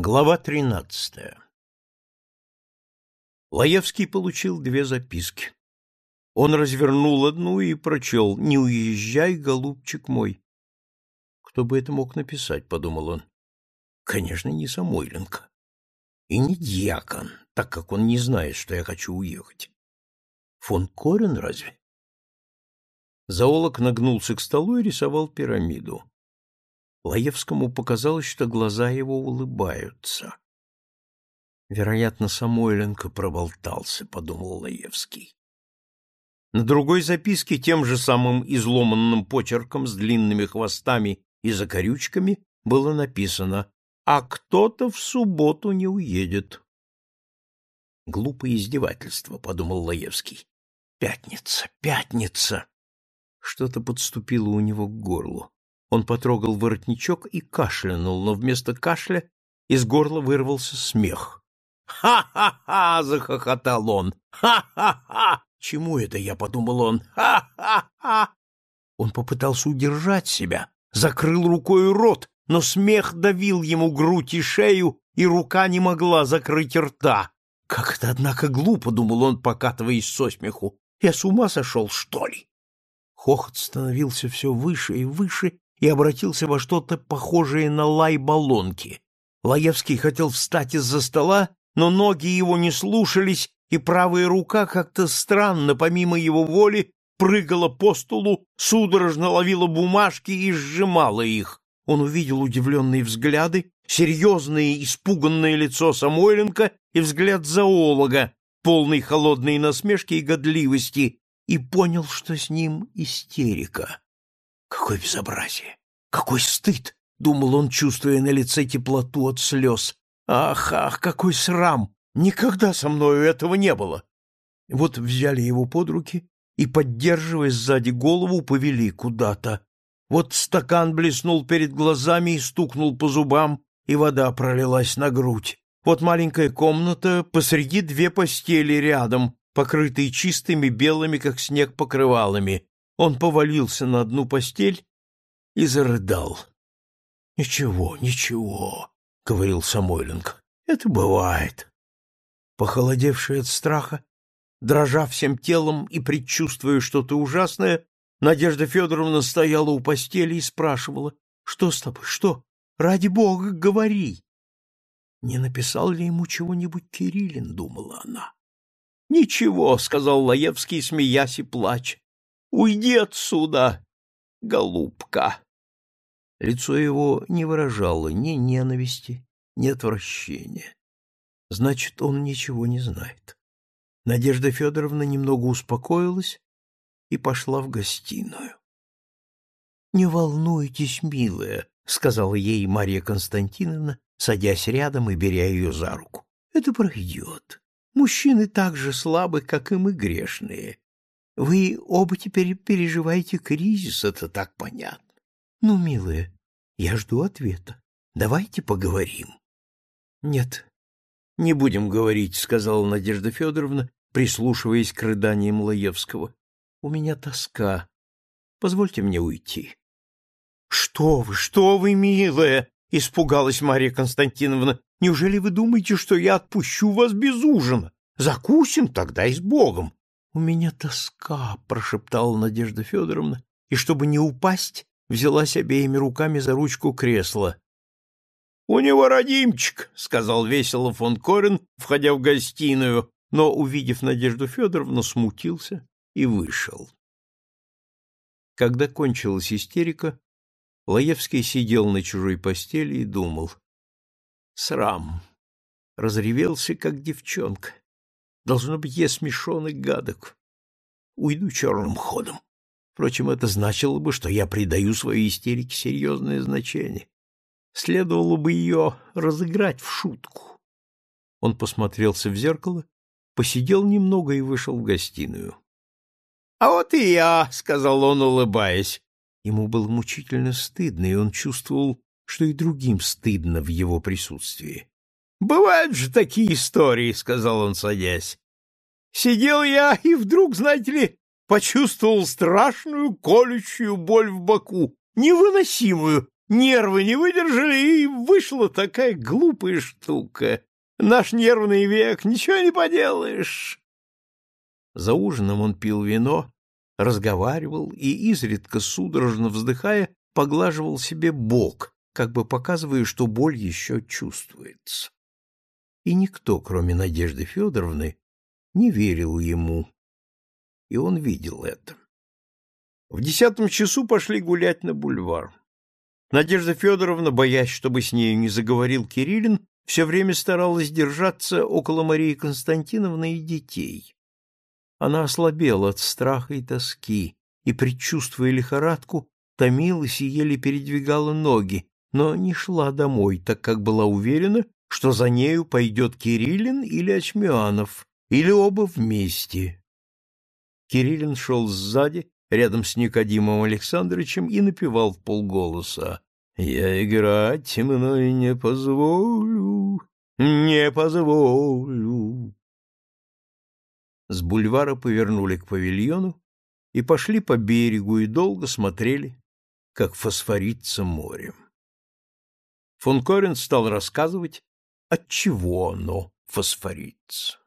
Глава тринадцатая Лаевский получил две записки. Он развернул одну и прочел «Не уезжай, голубчик мой». «Кто бы это мог написать?» — подумал он. «Конечно, не Самойленко. И не дьякон, так как он не знает, что я хочу уехать. Фон Корен разве?» Зоолог нагнулся к столу и рисовал пирамиду. Лаевскому показалось, что глаза его улыбаются. Вероятно, Самойленко проболтался, подумал Лаевский. На другой записке тем же самым изломанным почерком с длинными хвостами и закорючками было написано «А кто-то в субботу не уедет». Глупое издевательство, подумал Лаевский. Пятница, пятница. Что-то подступило у него к горлу. Он потрогал воротничок и кашлянул, но вместо кашля из горла вырвался смех. «Ха-ха-ха!» — захохотал он. «Ха-ха-ха!» «Чему это я?» — подумал он. «Ха-ха-ха!» Он попытался удержать себя, закрыл рукой рот, но смех давил ему грудь и шею, и рука не могла закрыть рта. «Как это, однако, глупо!» — думал он, покатываясь со смеху. «Я с ума сошел, что ли?» Хохот становился все выше и выше, и обратился во что-то похожее на лай баллонки. Лаевский хотел встать из-за стола, но ноги его не слушались, и правая рука как-то странно, помимо его воли, прыгала по столу, судорожно ловила бумажки и сжимала их. Он увидел удивленные взгляды, серьезное испуганное лицо Самойленко и взгляд зоолога, полный холодной насмешки и годливости, и понял, что с ним истерика. Какое безобразие! Какой стыд! — думал он, чувствуя на лице теплоту от слез. Ах, ах, какой срам! Никогда со мною этого не было! Вот взяли его под руки и, поддерживая сзади голову, повели куда-то. Вот стакан блеснул перед глазами и стукнул по зубам, и вода пролилась на грудь. Вот маленькая комната, посреди две постели рядом, покрытые чистыми белыми, как снег, покрывалами. Он повалился на одну постель и зарыдал. — Ничего, ничего, — говорил Самойленко, — это бывает. Похолодевший от страха, дрожа всем телом и предчувствуя что-то ужасное, Надежда Федоровна стояла у постели и спрашивала, «Что с тобой, что? Ради бога, говори!» Не написал ли ему чего-нибудь Кириллин, думала она. «Ничего», — сказал Лаевский, смеясь и плача. Уйди отсюда, голубка. Лицо его не выражало ни ненависти, ни отвращения. Значит, он ничего не знает. Надежда Федоровна немного успокоилась и пошла в гостиную. — Не волнуйтесь, милая, — сказала ей Мария Константиновна, садясь рядом и беря ее за руку. — Это пройдет. Мужчины так же слабы, как и мы грешные. Вы оба теперь переживаете кризис, это так понятно. Ну, милая, я жду ответа. Давайте поговорим. Нет, не будем говорить, сказала Надежда Федоровна, прислушиваясь к рыданиям Лаевского. У меня тоска. Позвольте мне уйти. Что вы, что вы, милая, испугалась Мария Константиновна. Неужели вы думаете, что я отпущу вас без ужина? Закусим тогда и с Богом. У меня тоска, прошептала Надежда Федоровна, и чтобы не упасть, взялась обеими руками за ручку кресла. У него родимчик, сказал весело фон Корен, входя в гостиную, но увидев Надежду Федоровну, смутился и вышел. Когда кончилась истерика, Лаевский сидел на чужой постели и думал: срам, разревелся как девчонка. Должно быть, я смешон и гадок. Уйду черным ходом. Впрочем, это значило бы, что я придаю своей истерике серьезное значение. Следовало бы ее разыграть в шутку. Он посмотрелся в зеркало, посидел немного и вышел в гостиную. — А вот и я, — сказал он, улыбаясь. Ему было мучительно стыдно, и он чувствовал, что и другим стыдно в его присутствии. Бывают же такие истории, сказал он, садясь. Сидел я и вдруг, знаете ли, почувствовал страшную колющую боль в боку, невыносимую, нервы не выдержали, и вышла такая глупая штука. Наш нервный век, ничего не поделаешь. За ужином он пил вино, разговаривал и, изредка судорожно вздыхая, поглаживал себе бок, как бы показывая, что боль еще чувствуется. И никто, кроме Надежды Федоровны, не верил ему, и он видел это. В десятом часу пошли гулять на бульвар. Надежда Федоровна, боясь, чтобы с нею не заговорил Кириллин, все время старалась держаться около Марии Константиновны и детей. Она ослабела от страха и тоски, и, предчувствуя лихорадку, томилась и еле передвигала ноги, но не шла домой, так как была уверена, что за нею пойдет Кириллин или Очмианов, или оба вместе. Кириллин шел сзади, рядом с Никодимом Александровичем, и напевал в полголоса «Я играть мной не позволю, не позволю». С бульвара повернули к павильону и пошли по берегу и долго смотрели, как фосфорится море. Фон Корен стал рассказывать, от чего оно фосфорится.